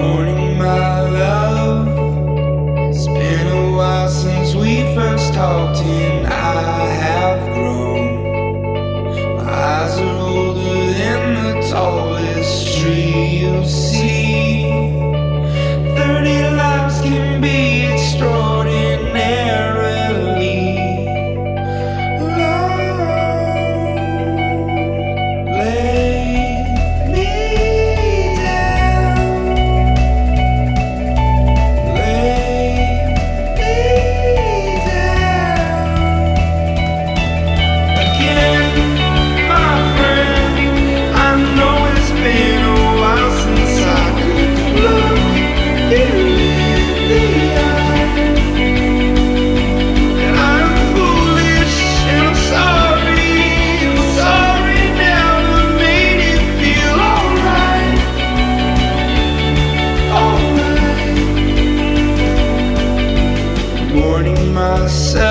morning. myself